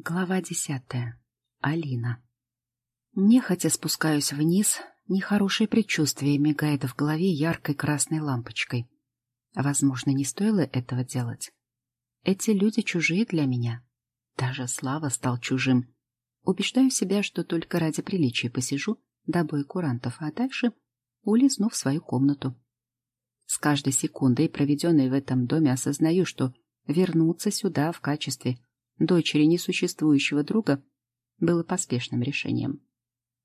Глава десятая. Алина. Нехотя спускаюсь вниз, нехорошее предчувствие мигает в голове яркой красной лампочкой. Возможно, не стоило этого делать. Эти люди чужие для меня. Даже Слава стал чужим. Убеждаю себя, что только ради приличия посижу до боя курантов, а дальше улизну в свою комнату. С каждой секундой, проведенной в этом доме, осознаю, что вернуться сюда в качестве дочери несуществующего друга, было поспешным решением.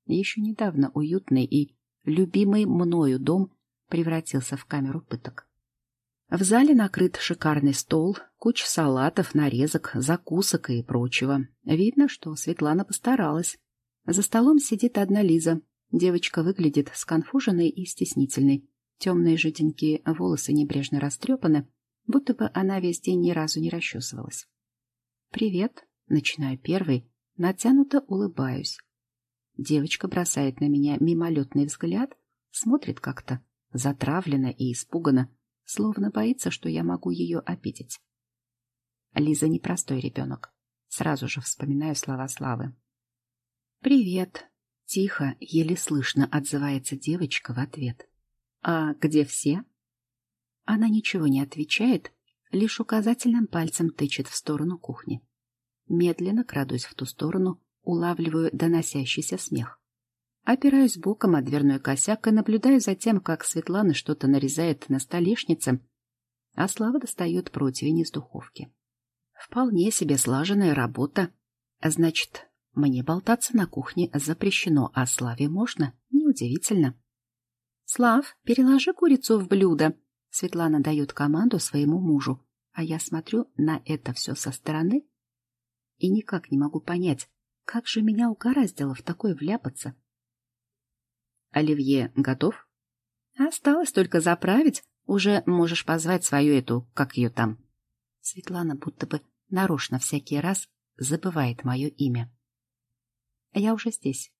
Еще недавно уютный и любимый мною дом превратился в камеру пыток. В зале накрыт шикарный стол, куча салатов, нарезок, закусок и прочего. Видно, что Светлана постаралась. За столом сидит одна Лиза. Девочка выглядит сконфуженной и стеснительной. Темные жиденькие волосы небрежно растрепаны, будто бы она весь день ни разу не расчесывалась. «Привет», — начинаю первый, натянуто улыбаюсь. Девочка бросает на меня мимолетный взгляд, смотрит как-то затравленно и испуганно, словно боится, что я могу ее обидеть. Лиза непростой ребенок. Сразу же вспоминаю слова Славы. «Привет», — тихо, еле слышно отзывается девочка в ответ. «А где все?» Она ничего не отвечает, лишь указательным пальцем тычет в сторону кухни. Медленно крадусь в ту сторону, улавливаю доносящийся смех. Опираюсь боком о дверной косяк и наблюдаю за тем, как Светлана что-то нарезает на столешнице, а Слава достает противень из духовки. Вполне себе слаженная работа. Значит, мне болтаться на кухне запрещено, а Славе можно? Неудивительно. «Слав, переложи курицу в блюдо», Светлана дает команду своему мужу, а я смотрю на это все со стороны и никак не могу понять, как же меня угораздило в такое вляпаться. Оливье готов? Осталось только заправить. Уже можешь позвать свою эту, как ее там. Светлана будто бы нарочно всякий раз забывает мое имя. Я уже здесь.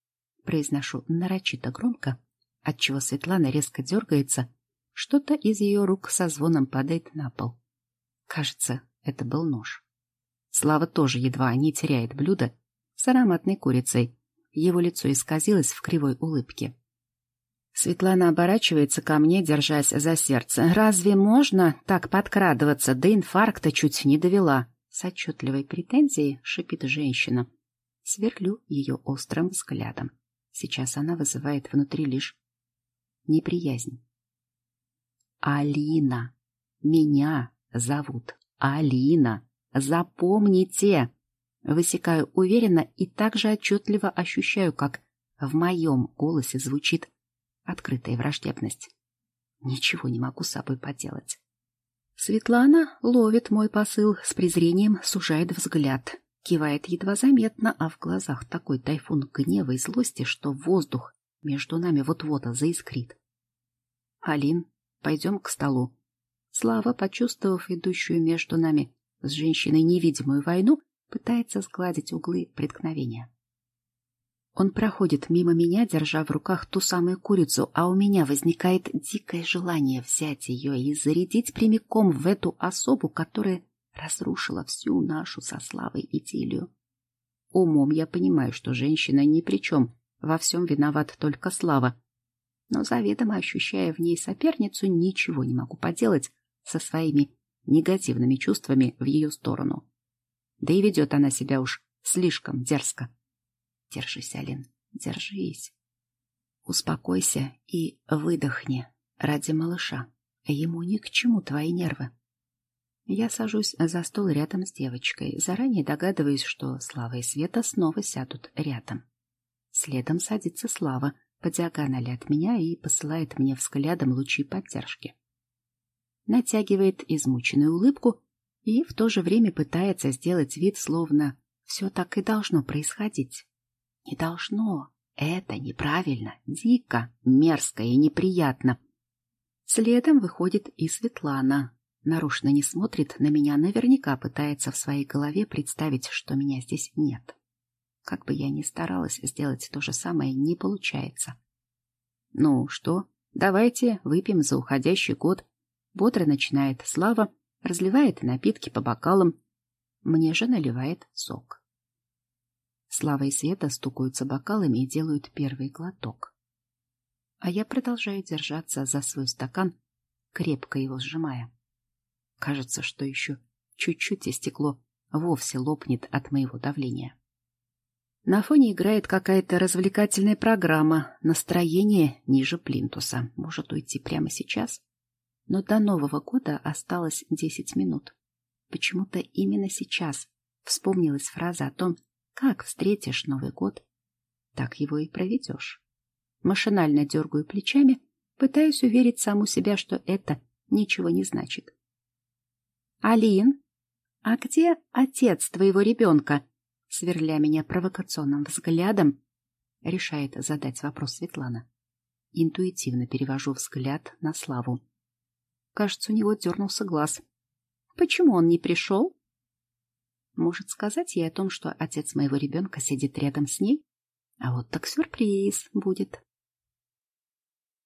Произношу нарочито громко, отчего Светлана резко дергается что-то из ее рук со звоном падает на пол. Кажется, это был нож. Слава тоже едва не теряет блюдо с ароматной курицей. Его лицо исказилось в кривой улыбке. Светлана оборачивается ко мне, держась за сердце. «Разве можно так подкрадываться? До инфаркта чуть не довела!» С отчетливой претензией шипит женщина. Сверклю ее острым взглядом. Сейчас она вызывает внутри лишь неприязнь. Алина. Меня зовут Алина. Запомните. Высекаю уверенно и также отчетливо ощущаю, как в моем голосе звучит открытая враждебность. Ничего не могу с собой поделать. Светлана ловит мой посыл с презрением, сужает взгляд, кивает едва заметно, а в глазах такой тайфун гнева и злости, что воздух между нами вот-вот заискрит. Алин Пойдем к столу. Слава, почувствовав идущую между нами с женщиной невидимую войну, пытается сгладить углы преткновения. Он проходит мимо меня, держа в руках ту самую курицу, а у меня возникает дикое желание взять ее и зарядить прямиком в эту особу, которая разрушила всю нашу со Славой идиллию. Умом я понимаю, что женщина ни при чем, во всем виноват только Слава, но заведомо ощущая в ней соперницу, ничего не могу поделать со своими негативными чувствами в ее сторону. Да и ведет она себя уж слишком дерзко. Держись, Алин, держись. Успокойся и выдохни ради малыша. Ему ни к чему твои нервы. Я сажусь за стол рядом с девочкой, заранее догадываюсь, что Слава и Света снова сядут рядом. Следом садится Слава, по диагонали от меня и посылает мне взглядом лучи поддержки. Натягивает измученную улыбку и в то же время пытается сделать вид, словно все так и должно происходить. Не должно. Это неправильно, дико, мерзко и неприятно. Следом выходит и Светлана. Нарочно не смотрит на меня, наверняка пытается в своей голове представить, что меня здесь нет. Как бы я ни старалась сделать то же самое, не получается. Ну что, давайте выпьем за уходящий год. Бодро начинает Слава, разливает напитки по бокалам. Мне же наливает сок. Слава и Света стукаются бокалами и делают первый глоток. А я продолжаю держаться за свой стакан, крепко его сжимая. Кажется, что еще чуть-чуть и стекло вовсе лопнет от моего давления. На фоне играет какая-то развлекательная программа, настроение ниже плинтуса. Может уйти прямо сейчас? Но до Нового года осталось десять минут. Почему-то именно сейчас вспомнилась фраза о том, как встретишь Новый год, так его и проведешь. Машинально дергаю плечами, пытаюсь уверить саму себя, что это ничего не значит. «Алин, а где отец твоего ребенка?» Сверля меня провокационным взглядом, решает задать вопрос Светлана. Интуитивно перевожу взгляд на Славу. Кажется, у него дернулся глаз. Почему он не пришел? Может сказать ей о том, что отец моего ребенка сидит рядом с ней? А вот так сюрприз будет.